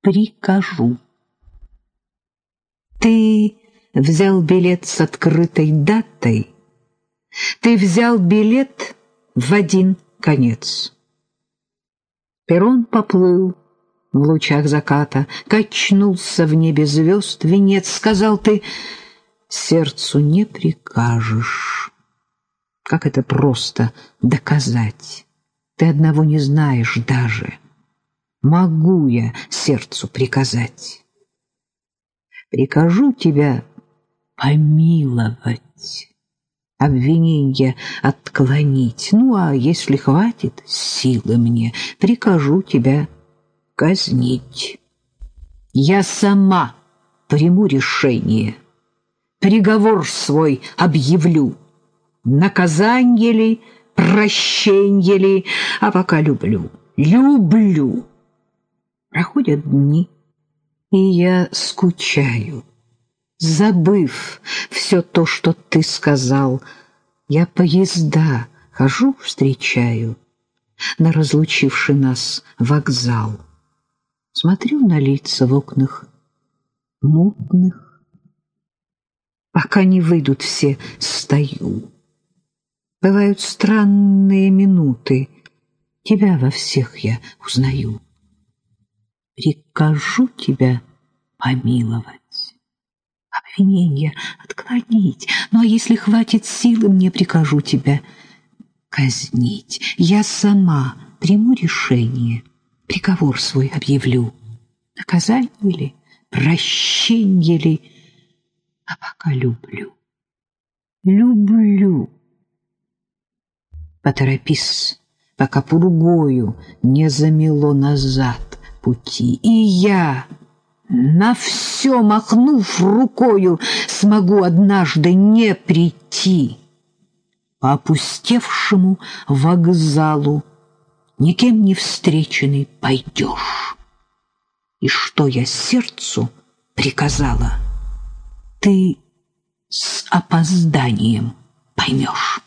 прикажу. Ты взял билет с открытой датой, ты взял билет в один конец. Перрон поплыл в лучах заката, качнулся в небе звезд венец, сказал ты, сердцу не прикажешь. Как это просто доказать? Ты одного не знаешь даже. Могу я сердцу приказать? Прикажу тебя помиловать, обвинение отклонить. Ну, а если хватит силы мне, прикажу тебя казнить. Я сама приму решение, приговор свой объявлю. Наказание ли, прощенье ли, а пока люблю, люблю. Проходят дни, и я скучаю забыв все то, что ты сказал. Я поезда хожу, встречаю на разлучивший нас вокзал. Смотрю на лица в окнах мутных. Пока не выйдут все, стою. Бывают странные минуты, тебя во всех я узнаю. Прикажу тебя помиловать обвинения отклонить. Ну а если хватит силы, мне прикажу тебя казнить. Я сама приму решение, приговор свой объявлю. Наказание ли, прощение ли, а пока люблю. Люблю. Поторопись, пока пургою не замело назад пути. И я на все махнув рукою, смогу однажды не прийти. По опустевшему вокзалу никем не встреченный пойдешь. И что я сердцу приказала, ты с опозданием поймешь.